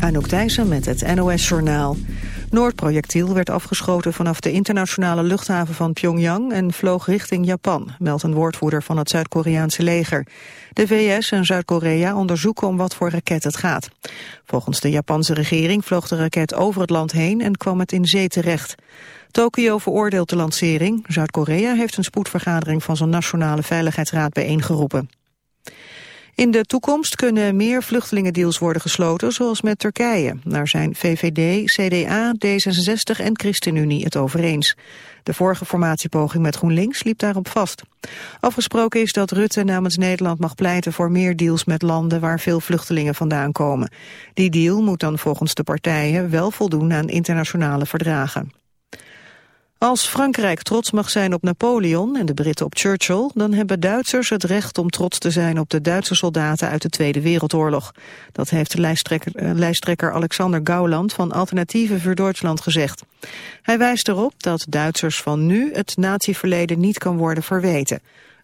Anouk Thijssen met het NOS-journaal. Noordprojectiel werd afgeschoten vanaf de internationale luchthaven van Pyongyang en vloog richting Japan, meldt een woordvoerder van het Zuid-Koreaanse leger. De VS en Zuid-Korea onderzoeken om wat voor raket het gaat. Volgens de Japanse regering vloog de raket over het land heen en kwam het in zee terecht. Tokio veroordeelt de lancering. Zuid-Korea heeft een spoedvergadering van zijn Nationale Veiligheidsraad bijeengeroepen. In de toekomst kunnen meer vluchtelingendeals worden gesloten, zoals met Turkije. Daar zijn VVD, CDA, D66 en ChristenUnie het over eens. De vorige formatiepoging met GroenLinks liep daarop vast. Afgesproken is dat Rutte namens Nederland mag pleiten voor meer deals met landen waar veel vluchtelingen vandaan komen. Die deal moet dan volgens de partijen wel voldoen aan internationale verdragen. Als Frankrijk trots mag zijn op Napoleon en de Britten op Churchill... dan hebben Duitsers het recht om trots te zijn op de Duitse soldaten uit de Tweede Wereldoorlog. Dat heeft lijsttrekker, eh, lijsttrekker Alexander Gauland van Alternatieven voor Duitsland gezegd. Hij wijst erop dat Duitsers van nu het natieverleden niet kan worden verweten.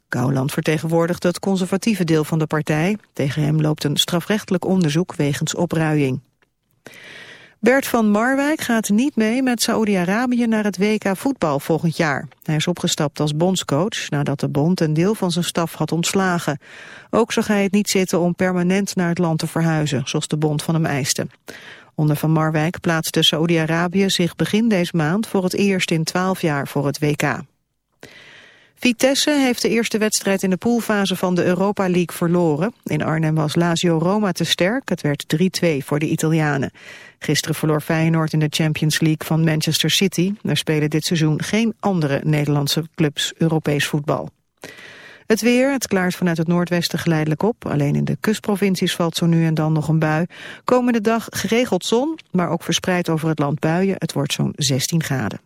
Gauland vertegenwoordigt het conservatieve deel van de partij. Tegen hem loopt een strafrechtelijk onderzoek wegens opruiing. Bert van Marwijk gaat niet mee met Saoedi-Arabië naar het WK voetbal volgend jaar. Hij is opgestapt als bondscoach nadat de bond een deel van zijn staf had ontslagen. Ook zag hij het niet zitten om permanent naar het land te verhuizen, zoals de bond van hem eiste. Onder Van Marwijk plaatste Saoedi-Arabië zich begin deze maand voor het eerst in twaalf jaar voor het WK. Vitesse heeft de eerste wedstrijd in de poolfase van de Europa League verloren. In Arnhem was Lazio Roma te sterk. Het werd 3-2 voor de Italianen. Gisteren verloor Feyenoord in de Champions League van Manchester City. Er spelen dit seizoen geen andere Nederlandse clubs Europees voetbal. Het weer, het klaart vanuit het noordwesten geleidelijk op. Alleen in de kustprovincies valt zo nu en dan nog een bui. Komende dag geregeld zon, maar ook verspreid over het land buien. Het wordt zo'n 16 graden.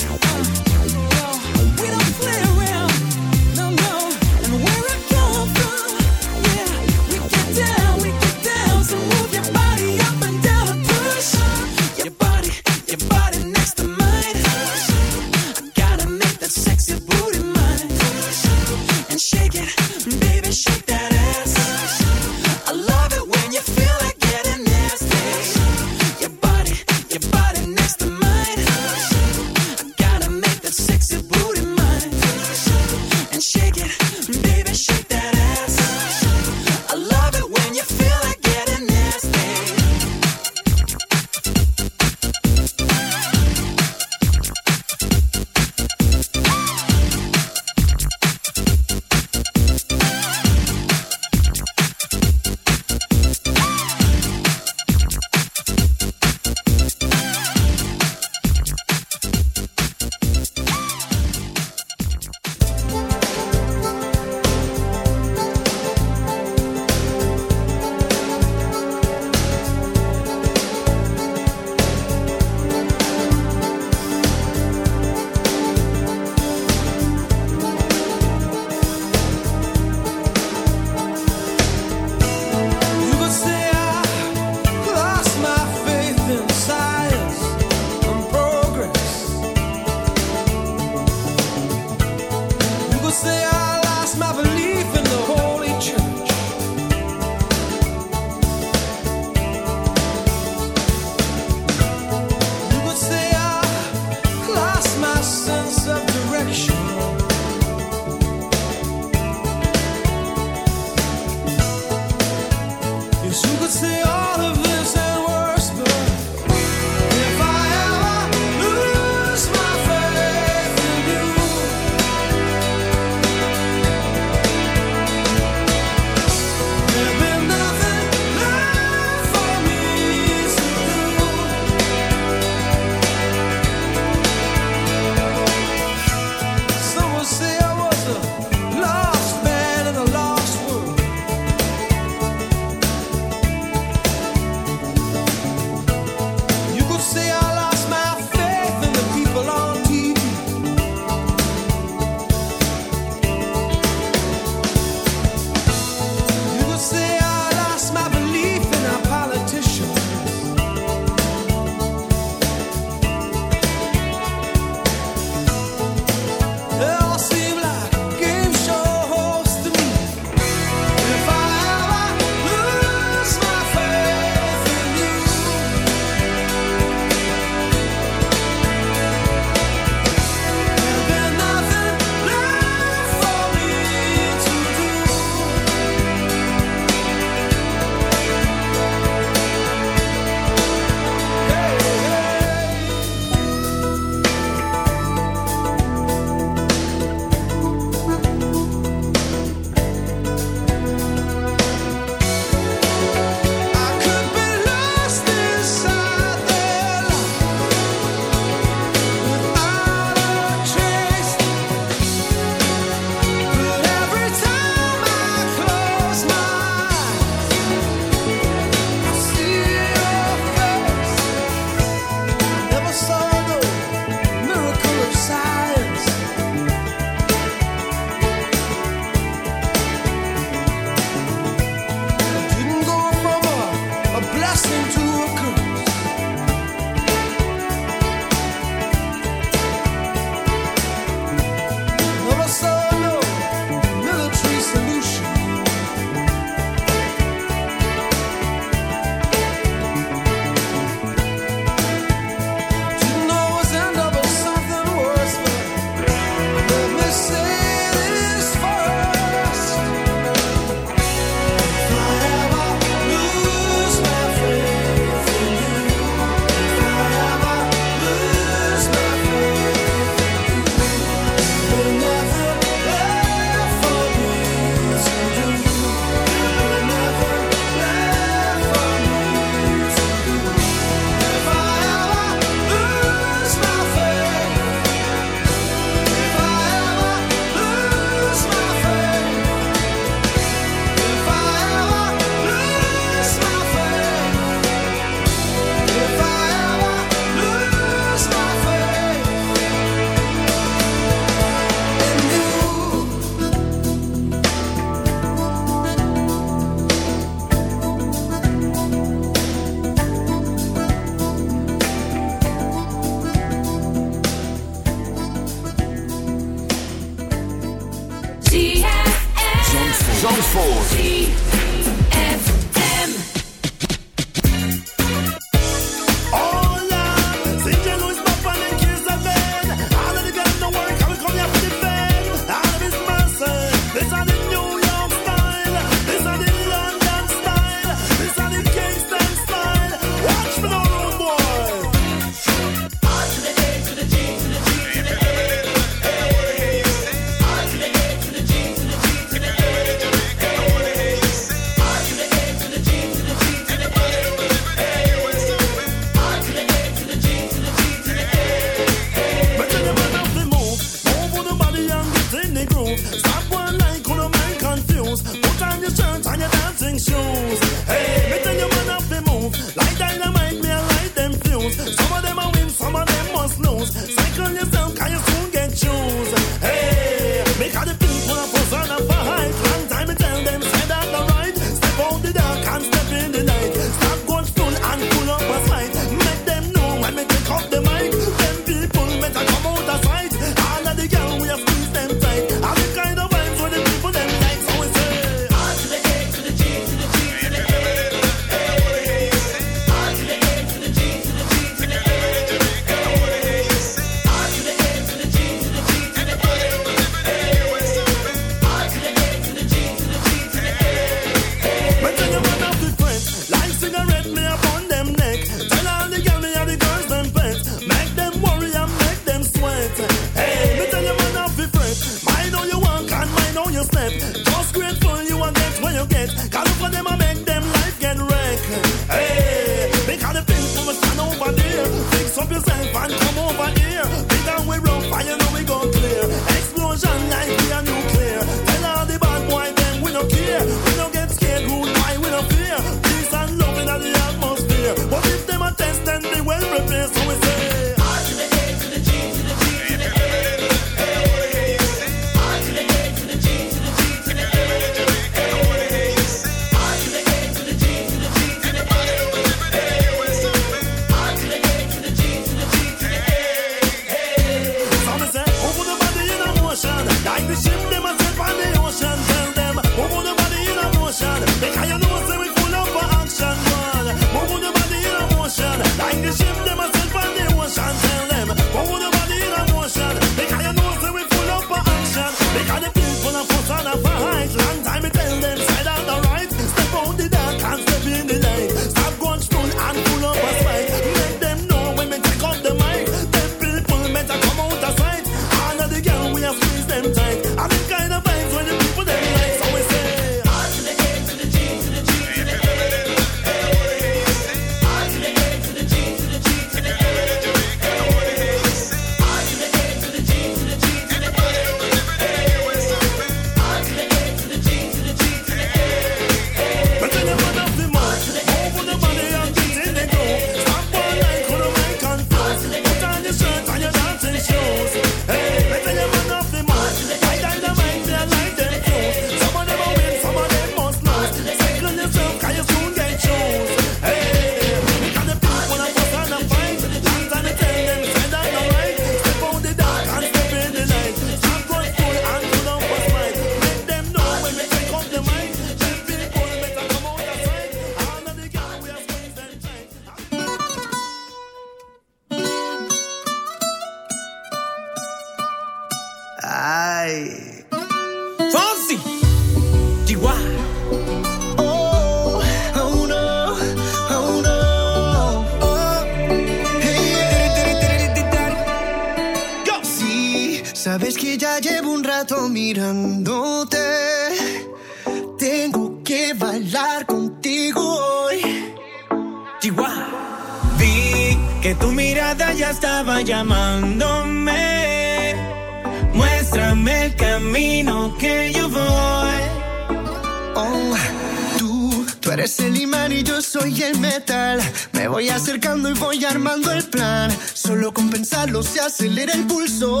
Me voy acercando y voy armando el plan. Solo con pensarlo se acelera el pulso.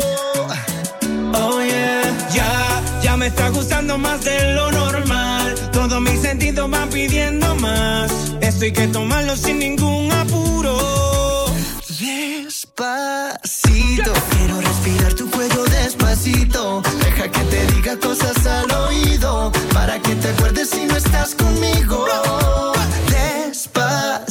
Oh yeah. Ya, ya me está gustando más de lo normal. Todos mis sentidos van pidiendo más. Esto hay que tomarlo sin ningún apuro. Despacito. Quiero respirar tu cuello despacito. Deja que te diga cosas al oído. Para que te acuerdes si no estás conmigo. Despacito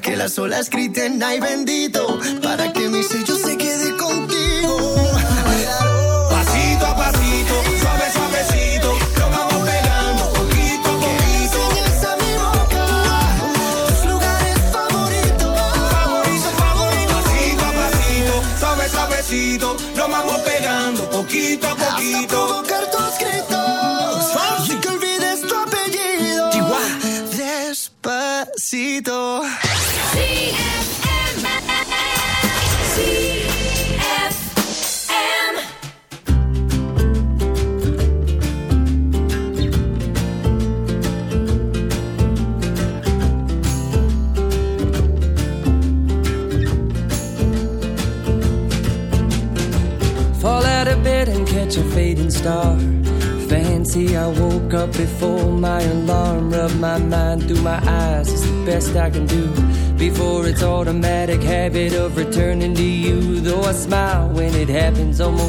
que las olas griten, ay bendito.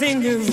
There's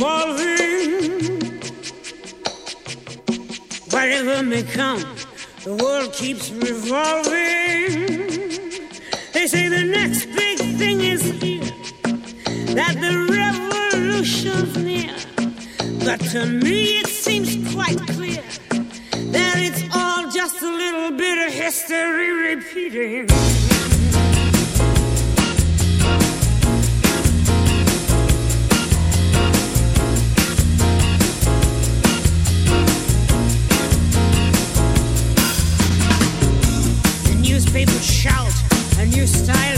you style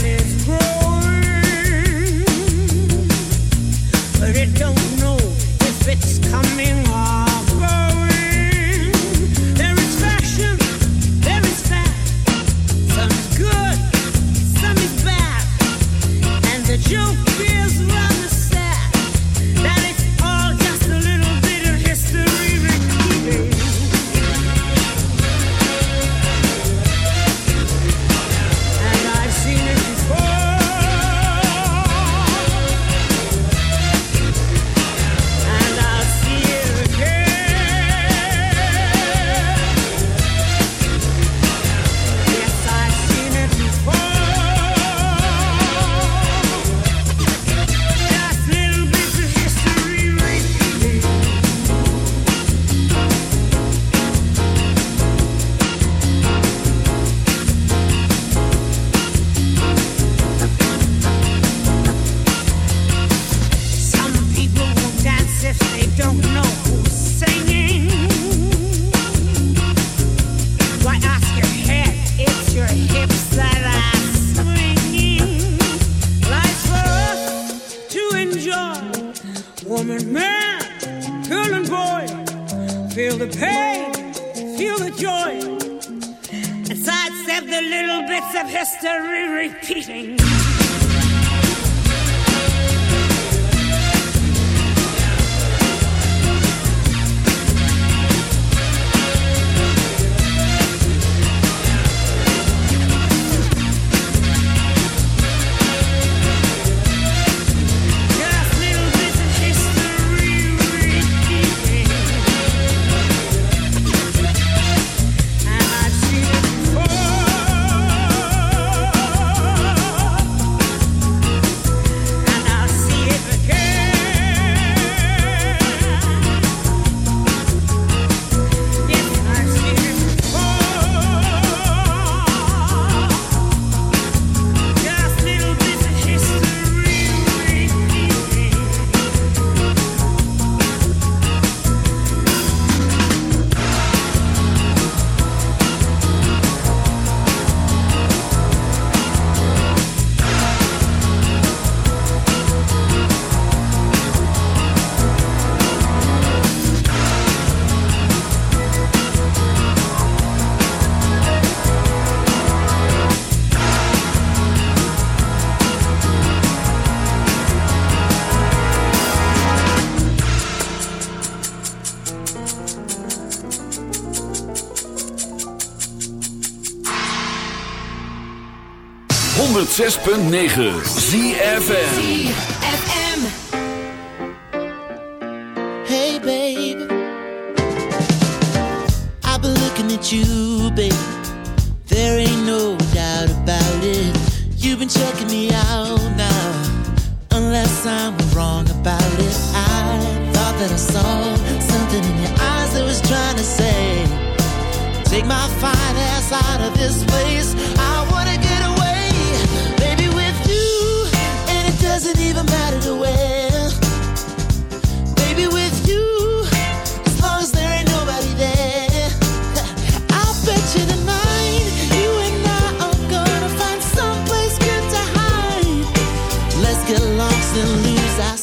106.9 ZFN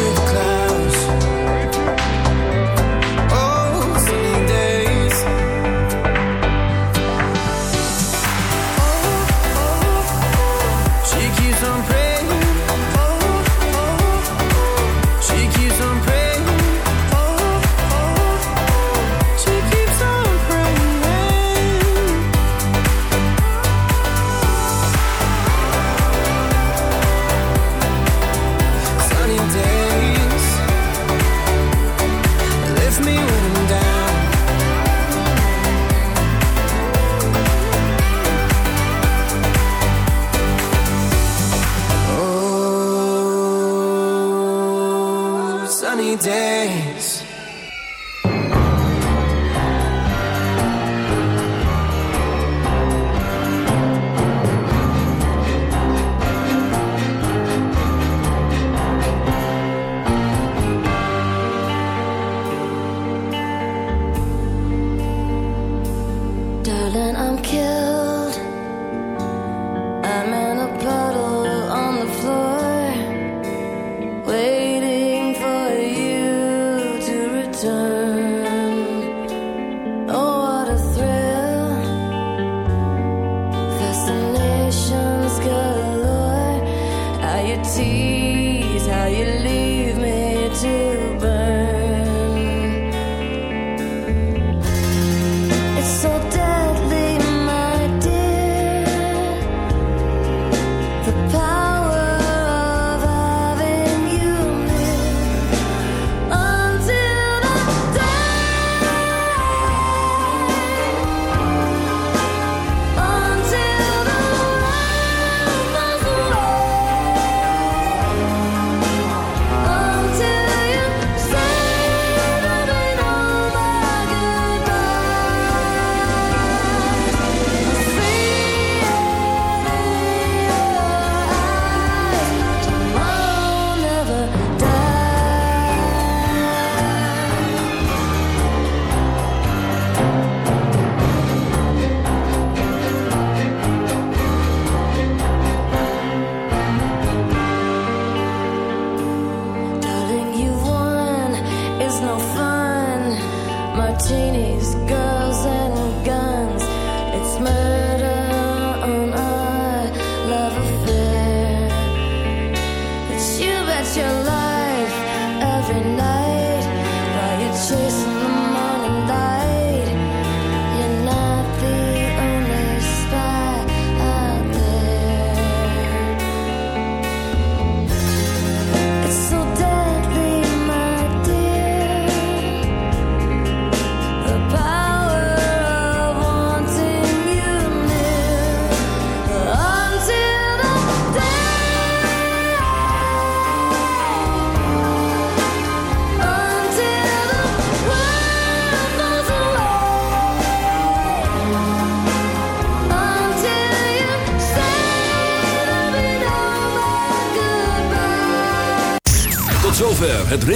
breaking